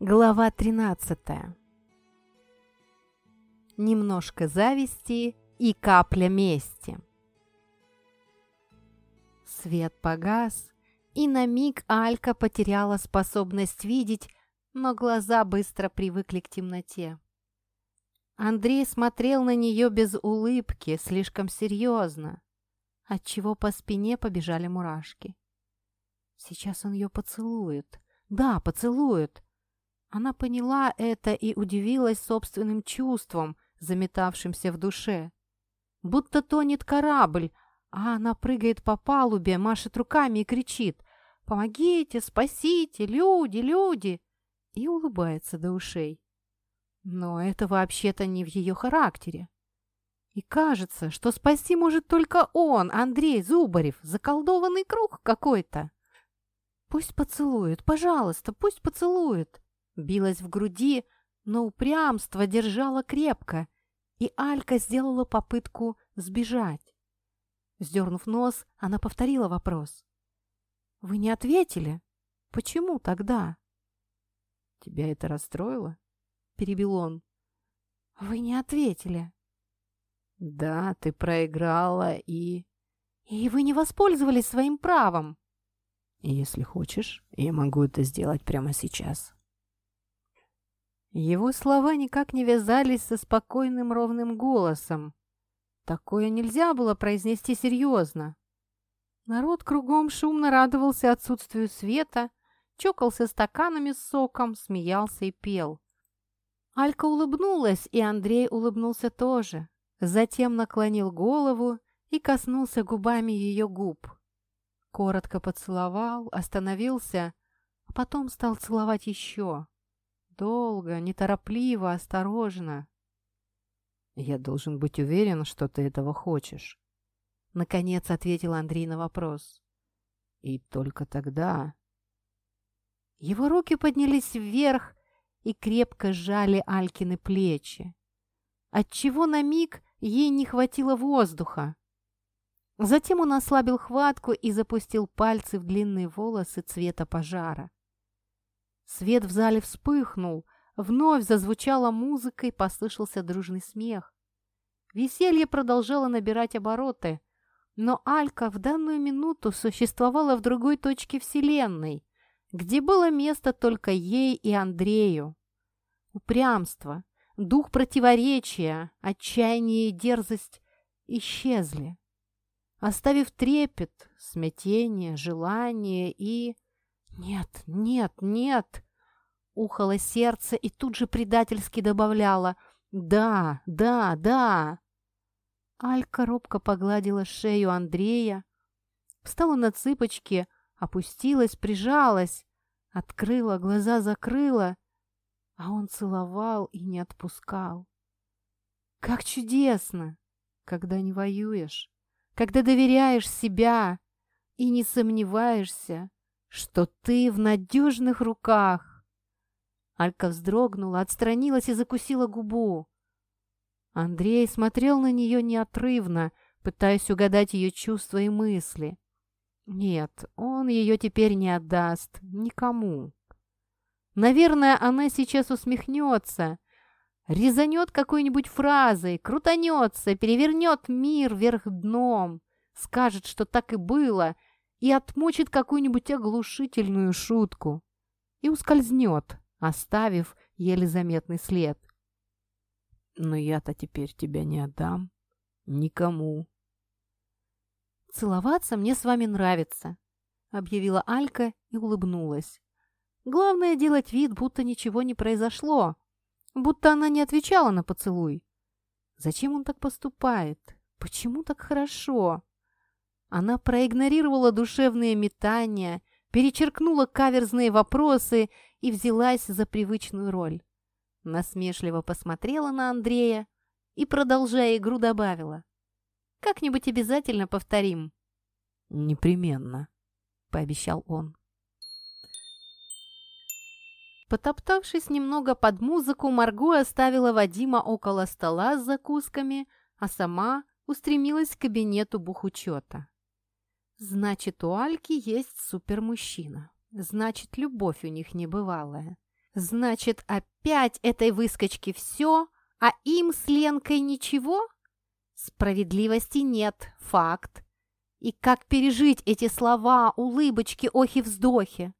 Глава 13 Немножко зависти и капля мести. Свет погас, и на миг Алька потеряла способность видеть, но глаза быстро привыкли к темноте. Андрей смотрел на нее без улыбки, слишком серьезно, отчего по спине побежали мурашки. Сейчас он ее поцелует. Да, поцелует. Она поняла это и удивилась собственным чувством, заметавшимся в душе. Будто тонет корабль, а она прыгает по палубе, машет руками и кричит «Помогите! Спасите! Люди! Люди!» и улыбается до ушей. Но это вообще-то не в ее характере. И кажется, что спасти может только он, Андрей Зубарев, заколдованный круг какой-то. Пусть поцелует, пожалуйста, пусть поцелует. Билась в груди, но упрямство держало крепко, и Алька сделала попытку сбежать. Сдернув нос, она повторила вопрос. «Вы не ответили? Почему тогда?» «Тебя это расстроило?» — перебил он. «Вы не ответили». «Да, ты проиграла и...» «И вы не воспользовались своим правом». «Если хочешь, я могу это сделать прямо сейчас». Его слова никак не вязались со спокойным ровным голосом. Такое нельзя было произнести серьезно. Народ кругом шумно радовался отсутствию света, чокался стаканами с соком, смеялся и пел. Алька улыбнулась, и Андрей улыбнулся тоже. Затем наклонил голову и коснулся губами ее губ. Коротко поцеловал, остановился, а потом стал целовать еще. Долго, неторопливо, осторожно. «Я должен быть уверен, что ты этого хочешь», — наконец ответил Андрей на вопрос. «И только тогда...» Его руки поднялись вверх и крепко сжали Алькины плечи, отчего на миг ей не хватило воздуха. Затем он ослабил хватку и запустил пальцы в длинные волосы цвета пожара. Свет в зале вспыхнул, вновь зазвучала музыка и послышался дружный смех. Веселье продолжало набирать обороты, но Алька в данную минуту существовала в другой точке Вселенной, где было место только ей и Андрею. Упрямство, дух противоречия, отчаяние и дерзость исчезли, оставив трепет, смятение, желание и «Нет, нет, нет!» Ухало сердце и тут же предательски добавляла «Да, да, да!» Алька робко погладила шею Андрея, встала на цыпочки, опустилась, прижалась, открыла, глаза закрыла, а он целовал и не отпускал. Как чудесно, когда не воюешь, когда доверяешь себя и не сомневаешься, что ты в надежных руках. Алька вздрогнула, отстранилась и закусила губу. Андрей смотрел на нее неотрывно, пытаясь угадать ее чувства и мысли. Нет, он ее теперь не отдаст никому. Наверное, она сейчас усмехнется, резанет какой-нибудь фразой, крутанется, перевернет мир вверх дном, скажет, что так и было, и отмочит какую-нибудь оглушительную шутку и ускользнет, оставив еле заметный след. «Но я-то теперь тебя не отдам. Никому». «Целоваться мне с вами нравится», — объявила Алька и улыбнулась. «Главное делать вид, будто ничего не произошло, будто она не отвечала на поцелуй. Зачем он так поступает? Почему так хорошо?» Она проигнорировала душевные метания, перечеркнула каверзные вопросы и взялась за привычную роль. Насмешливо посмотрела на Андрея и, продолжая игру, добавила. «Как-нибудь обязательно повторим». «Непременно», — пообещал он. Потоптавшись немного под музыку, Марго оставила Вадима около стола с закусками, а сама устремилась к кабинету бухучета. Значит, у Альки есть супермужчина. Значит, любовь у них небывалая. Значит, опять этой выскочке все, а им с Ленкой ничего? Справедливости нет, факт. И как пережить эти слова, улыбочки, охи-вздохи?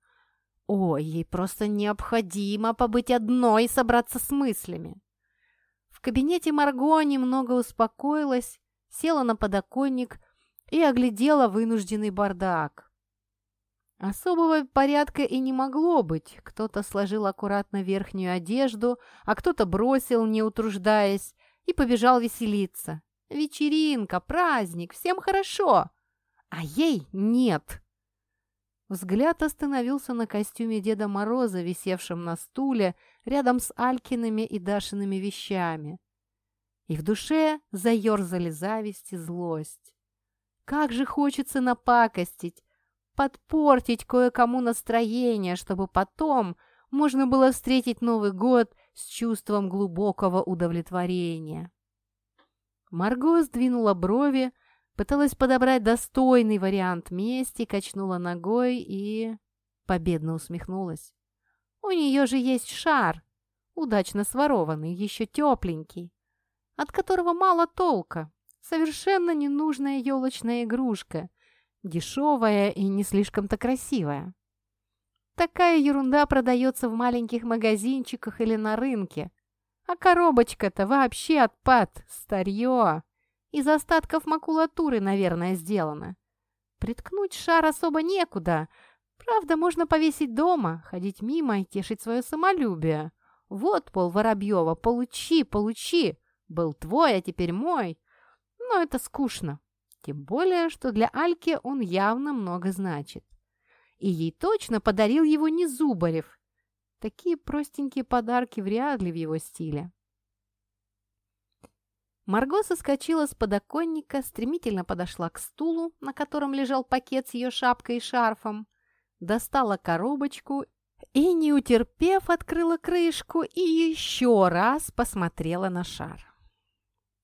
Ой, ей просто необходимо побыть одной и собраться с мыслями. В кабинете Марго немного успокоилась, села на подоконник и оглядела вынужденный бардак. Особого порядка и не могло быть. Кто-то сложил аккуратно верхнюю одежду, а кто-то бросил, не утруждаясь, и побежал веселиться. Вечеринка, праздник, всем хорошо, а ей нет. Взгляд остановился на костюме Деда Мороза, висевшем на стуле рядом с Алькиными и Дашиными вещами. И в душе заерзали зависть и злость. Как же хочется напакостить, подпортить кое-кому настроение, чтобы потом можно было встретить Новый год с чувством глубокого удовлетворения. Марго сдвинула брови, пыталась подобрать достойный вариант мести, качнула ногой и... победно усмехнулась. У нее же есть шар, удачно сворованный, еще тепленький, от которого мало толка, совершенно ненужная елочная игрушка, дешевая и не слишком-то красивая. Такая ерунда продается в маленьких магазинчиках или на рынке. А коробочка-то вообще отпад, старье. Из остатков макулатуры, наверное, сделано. Приткнуть шар особо некуда. Правда, можно повесить дома, ходить мимо и тешить свое самолюбие. Вот, Пол Воробьева, получи, получи. Был твой, а теперь мой. Но это скучно. Тем более, что для Альки он явно много значит. И ей точно подарил его не Зубарев. Такие простенькие подарки вряд ли в его стиле. Марго соскочила с подоконника, стремительно подошла к стулу, на котором лежал пакет с ее шапкой и шарфом, достала коробочку и, не утерпев, открыла крышку и еще раз посмотрела на шар.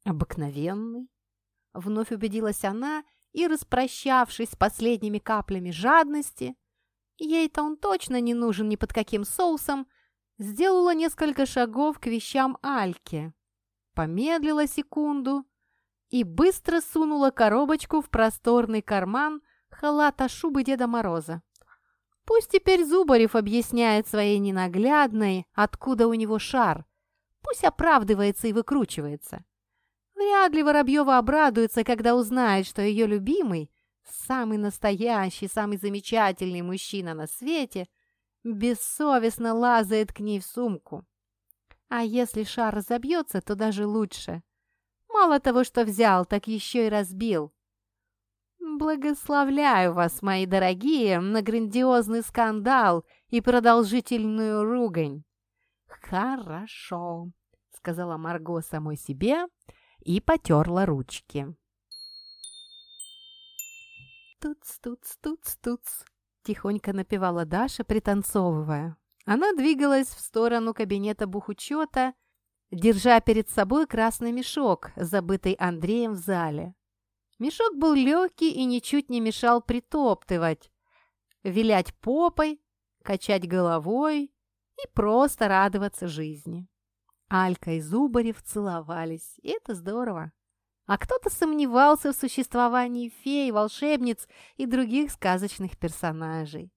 Обыкновенный, Вновь убедилась она и, распрощавшись с последними каплями жадности, ей-то он точно не нужен ни под каким соусом, сделала несколько шагов к вещам Альки, помедлила секунду и быстро сунула коробочку в просторный карман халата шубы Деда Мороза. Пусть теперь Зубарев объясняет своей ненаглядной, откуда у него шар. Пусть оправдывается и выкручивается. Вряд ли Воробьева обрадуется, когда узнает, что ее любимый, самый настоящий, самый замечательный мужчина на свете, бессовестно лазает к ней в сумку. А если шар разобьется, то даже лучше. Мало того, что взял, так еще и разбил. Благословляю вас, мои дорогие, на грандиозный скандал и продолжительную ругань. «Хорошо», — сказала Марго самой себе, — и потерла ручки. «Туц, туц, туц, туц», — тихонько напевала Даша, пританцовывая. Она двигалась в сторону кабинета бухучета, держа перед собой красный мешок, забытый Андреем в зале. Мешок был легкий и ничуть не мешал притоптывать, вилять попой, качать головой и просто радоваться жизни. Алька и Зубарев целовались, и это здорово. А кто-то сомневался в существовании фей, волшебниц и других сказочных персонажей.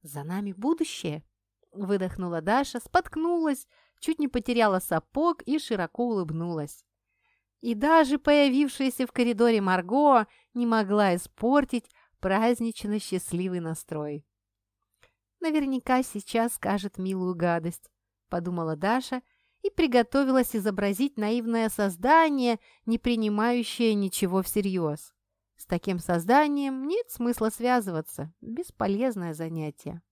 «За нами будущее!» – выдохнула Даша, споткнулась, чуть не потеряла сапог и широко улыбнулась. И даже появившаяся в коридоре Марго не могла испортить празднично счастливый настрой. «Наверняка сейчас скажет милую гадость», – подумала Даша – и приготовилась изобразить наивное создание, не принимающее ничего всерьез. С таким созданием нет смысла связываться, бесполезное занятие.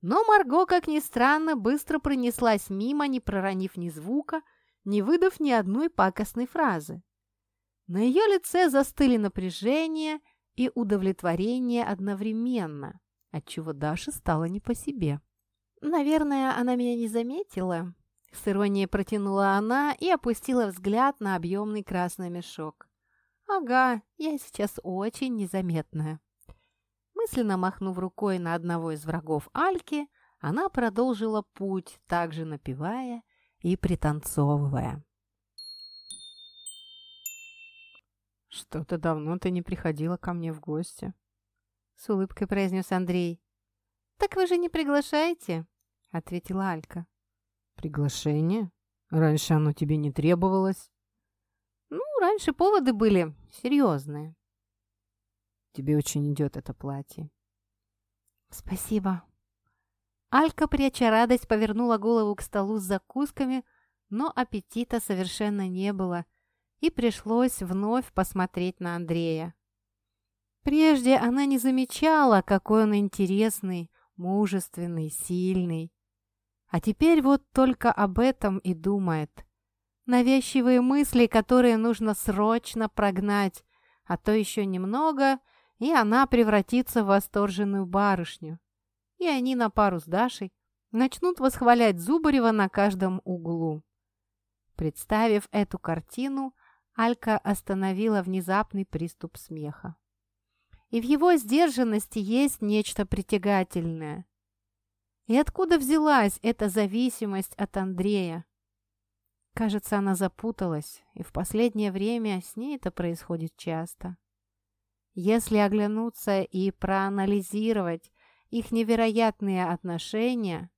Но Марго, как ни странно, быстро пронеслась мимо, не проронив ни звука, не выдав ни одной пакостной фразы. На ее лице застыли напряжение и удовлетворение одновременно, отчего Даша стала не по себе. «Наверное, она меня не заметила», с иронией протянула она и опустила взгляд на объемный красный мешок. «Ага, я сейчас очень незаметная». Мысленно махнув рукой на одного из врагов Альки, она продолжила путь, также напевая и пританцовывая. «Что-то давно ты не приходила ко мне в гости», — с улыбкой произнес Андрей. «Так вы же не приглашаете?» — ответила Алька. «Приглашение? Раньше оно тебе не требовалось?» «Ну, раньше поводы были серьезные». «Тебе очень идет это платье». «Спасибо». Алька, пряча радость, повернула голову к столу с закусками, но аппетита совершенно не было, и пришлось вновь посмотреть на Андрея. Прежде она не замечала, какой он интересный, мужественный, сильный. А теперь вот только об этом и думает. Навязчивые мысли, которые нужно срочно прогнать, а то еще немного, и она превратится в восторженную барышню. И они на пару с Дашей начнут восхвалять Зубарева на каждом углу. Представив эту картину, Алька остановила внезапный приступ смеха. И в его сдержанности есть нечто притягательное. И откуда взялась эта зависимость от Андрея? Кажется, она запуталась, и в последнее время с ней это происходит часто. Если оглянуться и проанализировать их невероятные отношения,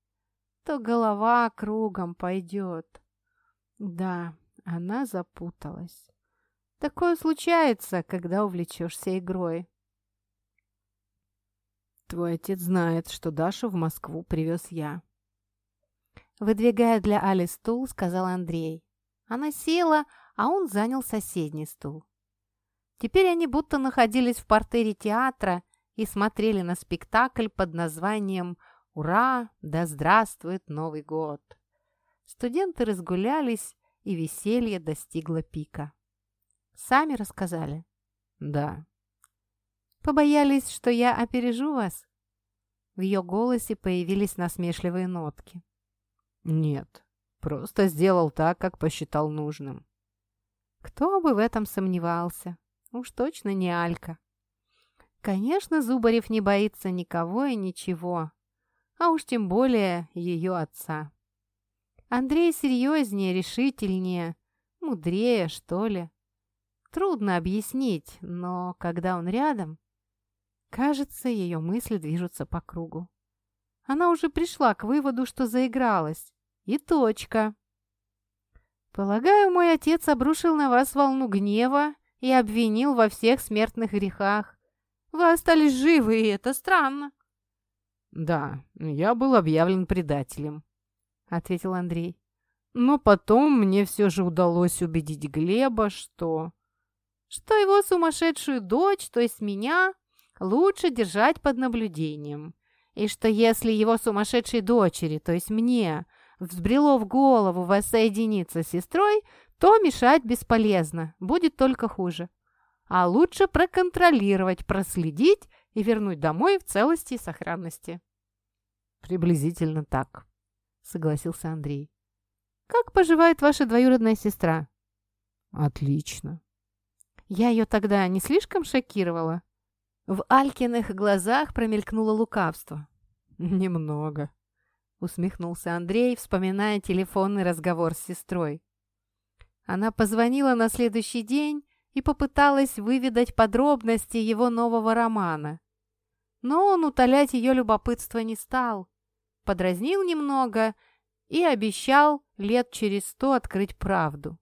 то голова кругом пойдет. Да, она запуталась. Такое случается, когда увлечешься игрой. Твой отец знает, что Дашу в Москву привез я. Выдвигая для Али стул, сказал Андрей. Она села, а он занял соседний стул. Теперь они будто находились в портере театра и смотрели на спектакль под названием «Ура! Да здравствует Новый год!». Студенты разгулялись и веселье достигло пика. Сами рассказали? Да. Побоялись, что я опережу вас? В ее голосе появились насмешливые нотки. Нет, просто сделал так, как посчитал нужным. Кто бы в этом сомневался? Уж точно не Алька. Конечно, Зубарев не боится никого и ничего, а уж тем более ее отца. Андрей серьезнее, решительнее, мудрее, что ли. Трудно объяснить, но когда он рядом, кажется, ее мысли движутся по кругу. Она уже пришла к выводу, что заигралась. И точка. Полагаю, мой отец обрушил на вас волну гнева и обвинил во всех смертных грехах. Вы остались живы, и это странно. Да, я был объявлен предателем. — ответил Андрей. «Но потом мне все же удалось убедить Глеба, что...» «Что его сумасшедшую дочь, то есть меня, лучше держать под наблюдением. И что если его сумасшедшей дочери, то есть мне, взбрело в голову воссоединиться с сестрой, то мешать бесполезно, будет только хуже. А лучше проконтролировать, проследить и вернуть домой в целости и сохранности». «Приблизительно так», согласился Андрей. «Как поживает ваша двоюродная сестра?» «Отлично». «Я ее тогда не слишком шокировала?» В Алькиных глазах промелькнуло лукавство. «Немного», — усмехнулся Андрей, вспоминая телефонный разговор с сестрой. Она позвонила на следующий день и попыталась выведать подробности его нового романа. Но он утолять ее любопытство не стал подразнил немного и обещал лет через сто открыть правду.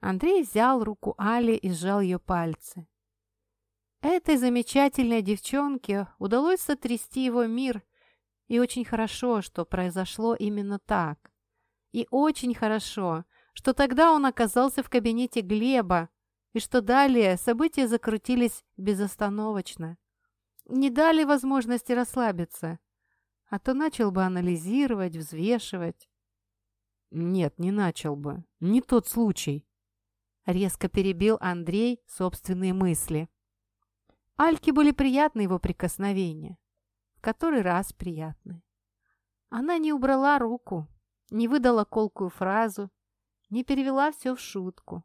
Андрей взял руку Али и сжал ее пальцы. Этой замечательной девчонке удалось сотрясти его мир, и очень хорошо, что произошло именно так. И очень хорошо, что тогда он оказался в кабинете Глеба, и что далее события закрутились безостановочно. Не дали возможности расслабиться а то начал бы анализировать, взвешивать. Нет, не начал бы. Не тот случай. Резко перебил Андрей собственные мысли. Альке были приятны его прикосновения. В который раз приятны. Она не убрала руку, не выдала колкую фразу, не перевела все в шутку.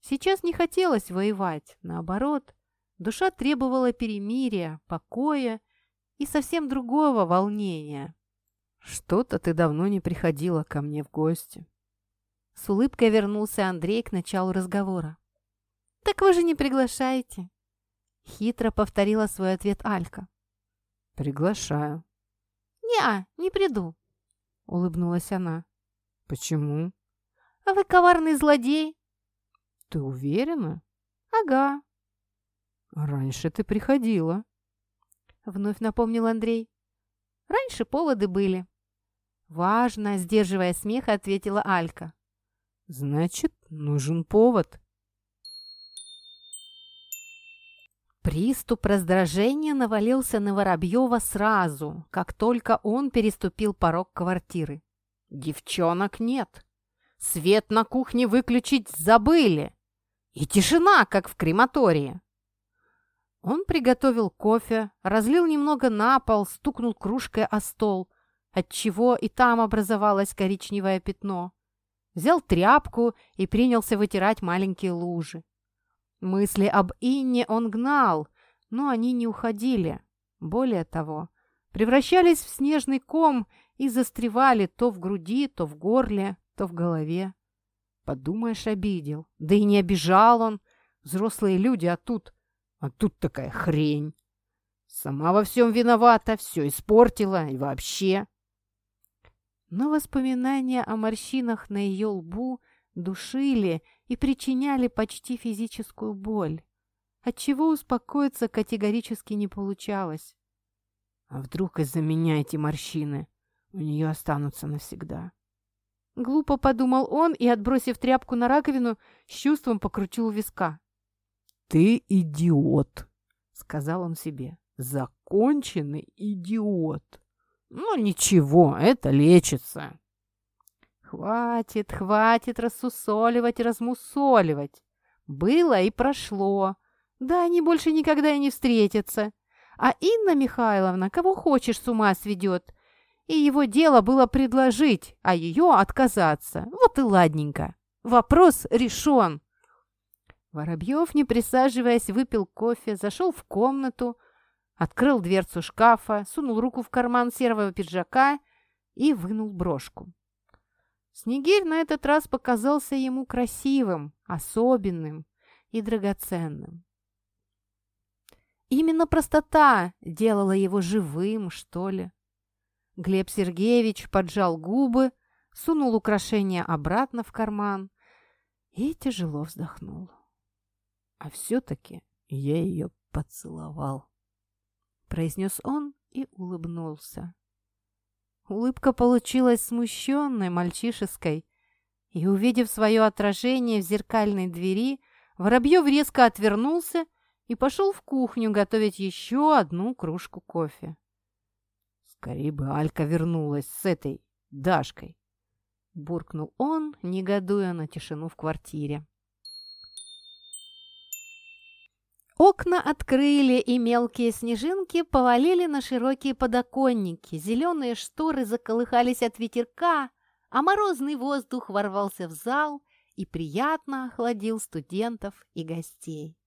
Сейчас не хотелось воевать, наоборот, душа требовала перемирия, покоя и совсем другого волнения. Что-то ты давно не приходила ко мне в гости. С улыбкой вернулся Андрей к началу разговора. «Так вы же не приглашаете?» Хитро повторила свой ответ Алька. «Приглашаю». «Не-а, не приду», — улыбнулась она. «Почему?» «А вы коварный злодей». «Ты уверена?» «Ага». «Раньше ты приходила», — вновь напомнил Андрей. «Раньше поводы были». «Важно», — сдерживая смех, ответила Алька. «Значит, нужен повод». Приступ раздражения навалился на Воробьева сразу, как только он переступил порог квартиры. Девчонок нет. Свет на кухне выключить забыли. И тишина, как в крематории. Он приготовил кофе, разлил немного на пол, стукнул кружкой о стол, отчего и там образовалось коричневое пятно. Взял тряпку и принялся вытирать маленькие лужи. Мысли об Инне он гнал, но они не уходили. Более того, превращались в снежный ком и застревали то в груди, то в горле, то в голове. Подумаешь, обидел. Да и не обижал он. Взрослые люди, а тут... А тут такая хрень. Сама во всем виновата, все испортила и вообще. Но воспоминания о морщинах на ее лбу душили и причиняли почти физическую боль, отчего успокоиться категорически не получалось. А вдруг из-за меня эти морщины у нее останутся навсегда? Глупо подумал он и, отбросив тряпку на раковину, с чувством покрутил виска. «Ты идиот!» — сказал он себе. «Законченный идиот!» «Ну ничего, это лечится!» Хватит, хватит рассусоливать и размусоливать. Было и прошло. Да, они больше никогда и не встретятся. А Инна Михайловна кого хочешь с ума сведет. И его дело было предложить, а ее отказаться. Вот и ладненько. Вопрос решен. Воробьев, не присаживаясь, выпил кофе, зашел в комнату, открыл дверцу шкафа, сунул руку в карман серого пиджака и вынул брошку. Снегирь на этот раз показался ему красивым, особенным и драгоценным. Именно простота делала его живым, что ли. Глеб Сергеевич поджал губы, сунул украшение обратно в карман и тяжело вздохнул. А все-таки я ее поцеловал, произнес он и улыбнулся. Улыбка получилась смущенной, мальчишеской. И, увидев свое отражение в зеркальной двери, Воробьев резко отвернулся и пошел в кухню готовить еще одну кружку кофе. «Скорее бы Алька вернулась с этой Дашкой!» Буркнул он, негодуя на тишину в квартире. Окна открыли, и мелкие снежинки повалили на широкие подоконники. Зеленые шторы заколыхались от ветерка, а морозный воздух ворвался в зал и приятно охладил студентов и гостей.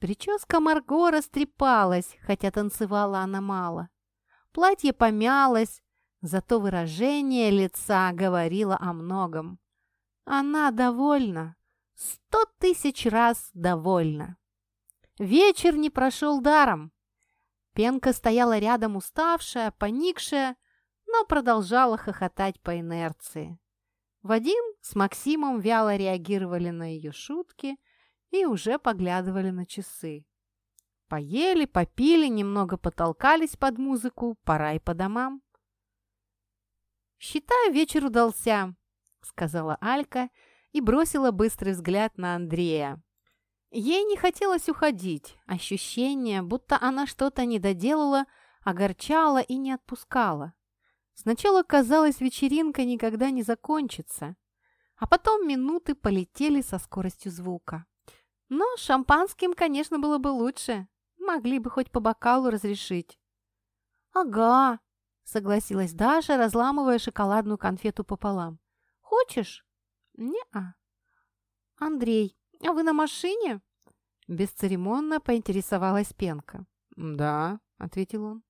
Прическа Марго растрепалась, хотя танцевала она мало. Платье помялось, зато выражение лица говорило о многом. Она довольна, сто тысяч раз довольна. Вечер не прошел даром. Пенка стояла рядом уставшая, поникшая, но продолжала хохотать по инерции. Вадим с Максимом вяло реагировали на ее шутки и уже поглядывали на часы. Поели, попили, немного потолкались под музыку, пора и по домам. «Считаю, вечер удался», — сказала Алька и бросила быстрый взгляд на Андрея. Ей не хотелось уходить. Ощущение, будто она что-то не доделала, огорчало и не отпускало. Сначала казалось, вечеринка никогда не закончится, а потом минуты полетели со скоростью звука. Но шампанским, конечно, было бы лучше. Могли бы хоть по бокалу разрешить. «Ага», — согласилась Даша, разламывая шоколадную конфету пополам. «Хочешь?» «Не-а». «Андрей, «А вы на машине?» Бесцеремонно поинтересовалась Пенка. «Да», — ответил он.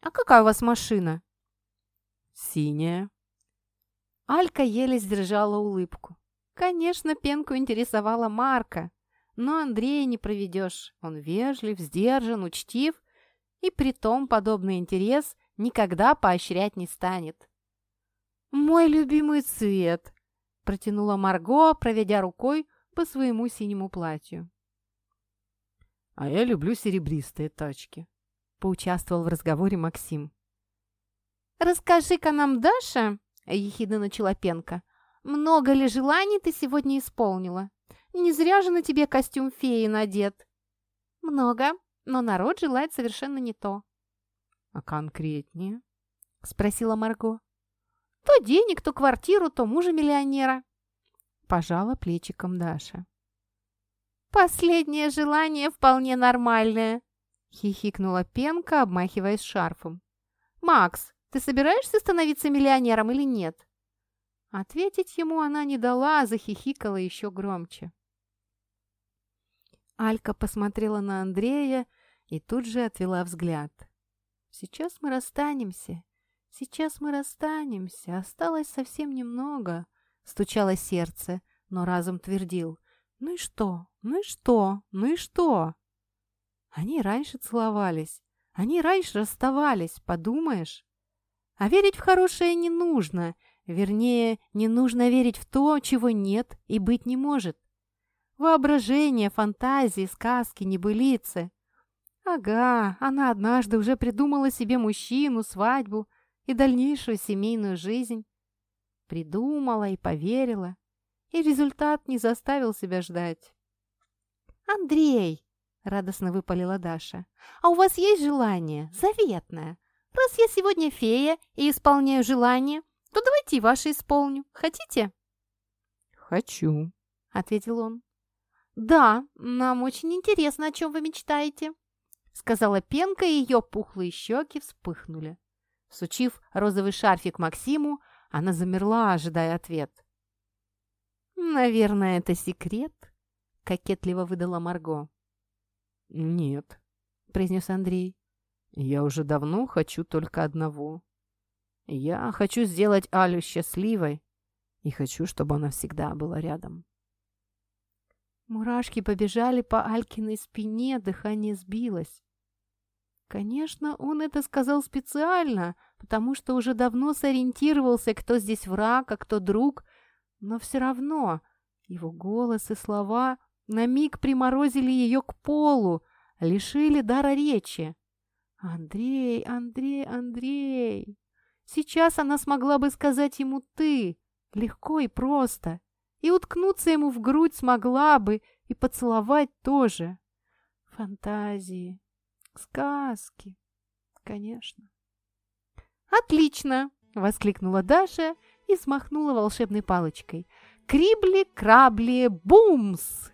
«А какая у вас машина?» Синяя. Алька еле сдержала улыбку. Конечно, Пенку интересовала Марка, но Андрея не проведешь. Он вежлив, сдержан, учтив, и притом подобный интерес никогда поощрять не станет. «Мой любимый цвет!» – протянула Марго, проведя рукой по своему синему платью. «А я люблю серебристые тачки», – поучаствовал в разговоре Максим. «Расскажи-ка нам, Даша», — ехидно начала Пенка, «много ли желаний ты сегодня исполнила? Не зря же на тебе костюм феи надет». «Много, но народ желает совершенно не то». «А конкретнее?» — спросила Марго. «То денег, то квартиру, то мужа миллионера». Пожала плечиком Даша. «Последнее желание вполне нормальное», — хихикнула Пенка, обмахиваясь шарфом. «Макс, ты собираешься становиться миллионером или нет?» Ответить ему она не дала, а захихикала еще громче. Алька посмотрела на Андрея и тут же отвела взгляд. «Сейчас мы расстанемся. Сейчас мы расстанемся. Осталось совсем немного», — стучало сердце, но разум твердил. «Ну и что? Ну и что? Ну и что?» Они раньше целовались. Они раньше расставались, подумаешь? А верить в хорошее не нужно. Вернее, не нужно верить в то, чего нет и быть не может. Воображение, фантазии, сказки, небылицы. Ага, она однажды уже придумала себе мужчину, свадьбу и дальнейшую семейную жизнь. Придумала и поверила. И результат не заставил себя ждать. «Андрей!» — радостно выпалила Даша. «А у вас есть желание? Заветное? Раз я сегодня фея и исполняю желание, то давайте и ваше исполню. Хотите?» «Хочу», — ответил он. «Да, нам очень интересно, о чем вы мечтаете», — сказала Пенка, и ее пухлые щеки вспыхнули. Сучив розовый шарфик Максиму, она замерла, ожидая ответ. «Наверное, это секрет», — кокетливо выдала Марго. «Нет», — произнес Андрей. Я уже давно хочу только одного. Я хочу сделать Алю счастливой и хочу, чтобы она всегда была рядом. Мурашки побежали по Алькиной спине, дыхание сбилось. Конечно, он это сказал специально, потому что уже давно сориентировался, кто здесь враг, а кто друг, но все равно его голос и слова на миг приморозили ее к полу, лишили дара речи. «Андрей, Андрей, Андрей!» Сейчас она смогла бы сказать ему «ты», легко и просто, и уткнуться ему в грудь смогла бы, и поцеловать тоже. Фантазии, сказки, конечно. «Отлично!» — воскликнула Даша и смахнула волшебной палочкой. «Крибли-крабли, бумс!»